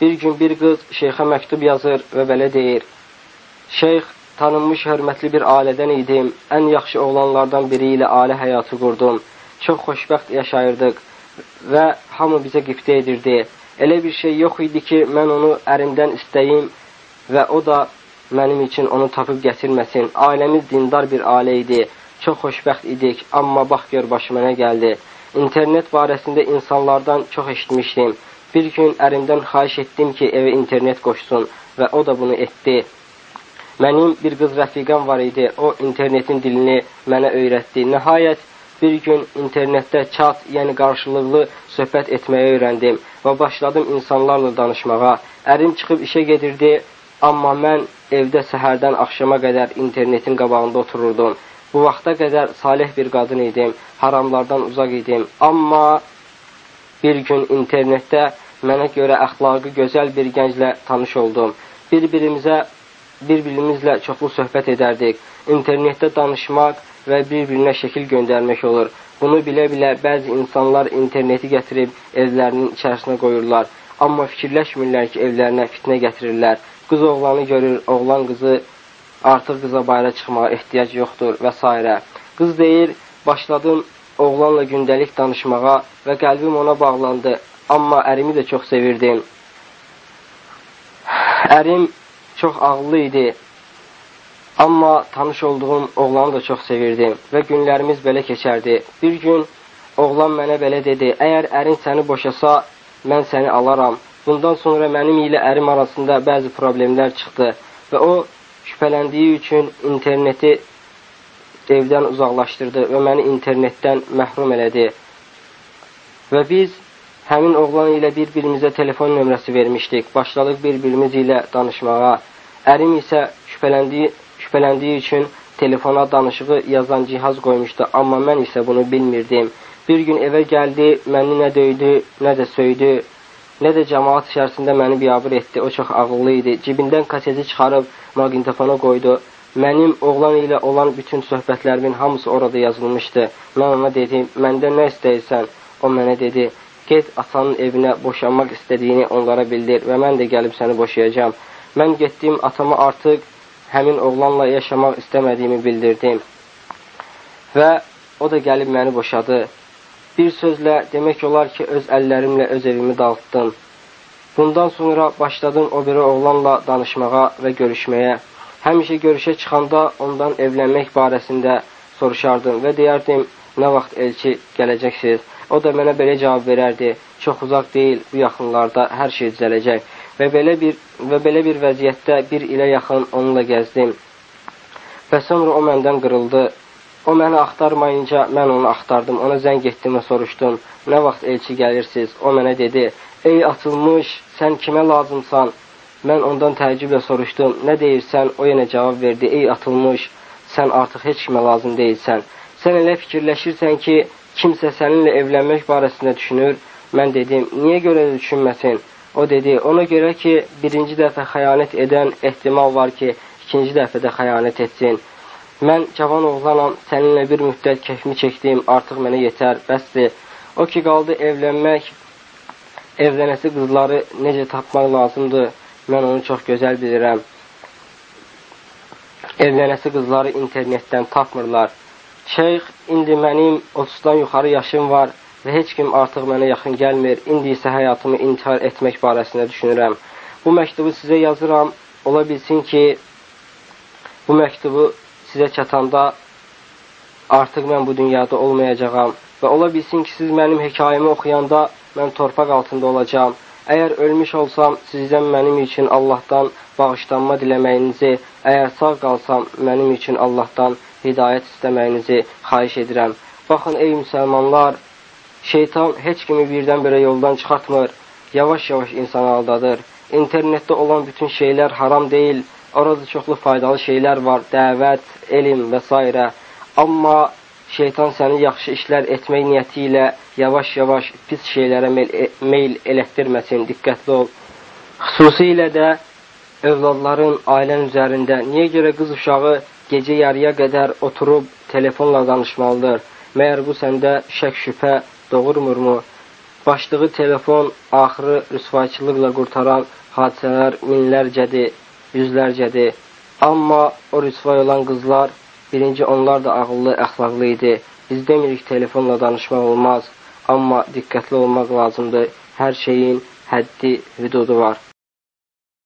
Bir gün bir qız şeyxə məktub yazır və belə deyir. Şeyx, tanınmış hörmətli bir ailədən idim. Ən yaxşı oğlanlardan biri ilə ailə həyatı qurdum. Çox xoşbəxt yaşayırdıq və hamı bizə qibtə edirdi. Elə bir şey yox idi ki, mən onu ərimdən istəyim və o da mənim üçün onu tapıb gətirməsin. Ailəmiz dindar bir ailə idi. Çox xoşbəxt idik, amma bax gör başıma nə gəldi. İnternet barəsində insanlardan çox eşitmişdim. Bir gün ərimdən xahiş etdim ki, evə internet qoşsun və o da bunu etdi. Mənim bir qız rəfiqəm var idi, o internetin dilini mənə öyrətdi. Nəhayət bir gün internetdə chat, yəni qarşılıqlı söhbət etməyi öyrəndim və başladım insanlarla danışmağa. Ərim çıxıb işə gedirdi, amma mən evdə səhərdən axşama qədər internetin qabağında otururdum. Bu vaxta qədər salih bir qadın idim, haramlardan uzaq idim, amma bir gün internetdə Mənə görə əxlaqı gözəl bir gənclə tanış oldum. Bir-birimizə bir-birimizlə çoxlu söhbət edərdik. İnternetdə danışmaq və bir-birinə şəkil göndərmək olur. Bunu bilə-bilə bəzi insanlar interneti gətirib evlərinin içərisinə qoyurlar. Amma fikirləşmirlər ki, evlərinə fitnə gətirirlər. Qız oğlanı görür, oğlan qızı artıq qıza bayra çıxmağa ehtiyac yoxdur və s. Qız deyir, başladım oğlanla gündəlik danışmağa və qəlbim ona bağlandı. Amma ərimi də çox sevirdim. Ərim çox ağıllı idi. Amma tanış olduğum oğlanı da çox sevirdim və günlərimiz belə keçərdi. Bir gün oğlan mənə belə dedi, əgər ərin səni boşasa, mən səni alaram. Bundan sonra mənim ilə ərim arasında bəzi problemlər çıxdı və o şübhələndiyi üçün interneti evdən uzaqlaşdırdı və məni internetdən məhrum elədi. Və biz Həmin oğlan ilə bir-birimizə telefon nömrəsi vermişdik. Başladıq bir-birimiz ilə danışmağa. Ərim isə şübhələndiyi, şübhələndiyi üçün telefona danışığı yazan cihaz qoymuşdu, amma mən isə bunu bilmirdim. Bir gün evə gəldi, məni nə döydü, nə də söydü, nə də cəmaat içərisində məni biabır etdi. O çox ağıllı idi. Cibindən kaseti çıxarıb maqintofona qoydu. Mənim oğlan ilə olan bütün söhbətlərimin hamısı orada yazılmışdı. Mən ona dedim, məndən nə istəyirsən? O mənə dedi, Get atanın evinə boşanmaq istədiyini onlara bildir və mən də gəlib səni boşayacağam. Mən getdim, atama artıq həmin oğlanla yaşamaq istəmədiyimi bildirdim. Və o da gəlib məni boşadı. Bir sözlə demək olar ki, öz əllərimlə öz evimi dağıtdım. Bundan sonra başladım o biri oğlanla danışmağa və görüşməyə. Həmişə görüşə çıxanda ondan evlənmək barəsində soruşardım və deyərdim, nə vaxt elçi gələcəksiniz? O da mənə belə cavab verərdi, çox uzaq deyil, bu yaxınlarda hər şey düzələcək. Və belə bir, və belə bir vəziyyətdə bir ilə yaxın onunla gəzdim. Və sonra o məndən qırıldı. O məni axtarmayınca mən onu axtardım. Ona zəng etdim və soruşdum, nə vaxt elçi gəlirsiniz? O mənə dedi, ey açılmış, sən kimə lazımsan? Mən ondan təəccüblə soruşdum, nə deyirsən? O yenə cavab verdi, ey atılmış, sən artıq heç kimə lazım deyilsən. Sən elə fikirləşirsən ki, kimsə səninlə evlənmək barəsində düşünür, mən dedim, niyə görə düşünməsin? O dedi, ona görə ki, birinci dəfə xəyanət edən ehtimal var ki, ikinci dəfə də xəyanət etsin. Mən cavan oğlanam, səninlə bir müddət kefmi çəkdim, artıq mənə yetər, bəsdir. O ki, qaldı evlənmək, evlənəsi qızları necə tapmaq lazımdır, mən onu çox gözəl bilirəm. Evlənəsi qızları internetdən tapmırlar. Şeyx, indi mənim 30-dan yuxarı yaşım var və heç kim artıq mənə yaxın gəlmir. İndi isə həyatımı intihar etmək barəsində düşünürəm. Bu məktubu sizə yazıram. Ola bilsin ki, bu məktubu sizə çatanda artıq mən bu dünyada olmayacağam və ola bilsin ki, siz mənim hekayəmi oxuyanda mən torpaq altında olacağam. Əgər ölmüş olsam, sizdən mənim üçün Allahdan bağışlanma diləməyinizi, əgər sağ qalsam, mənim üçün Allahdan hidayət istəməyinizi xahiş edirəm. Baxın, ey müsəlmanlar, şeytan heç kimi birdən-birə yoldan çıxartmır, yavaş-yavaş insanı aldadır. İnternetdə olan bütün şeylər haram deyil, orada çoxlu faydalı şeylər var, dəvət, elm və s. Amma şeytan səni yaxşı işlər etmək niyyəti ilə yavaş-yavaş pis şeylərə meyl, e, meyl elətdirməsin, diqqətli ol. Xüsusilə də övladların ailən üzərində niyə görə qız uşağı gecə yarıya qədər oturub telefonla danışmalıdır. Məyər bu səndə şək şübhə doğurmurmu? Başlığı telefon axırı rüsvayçılıqla qurtaran hadisələr minlərcədir, yüzlərcədir. Amma o rüsvay olan qızlar, birinci onlar da ağıllı, əxlaqlı idi. Biz demirik telefonla danışmaq olmaz, amma diqqətli olmaq lazımdır. Hər şeyin həddi, hüdudu var.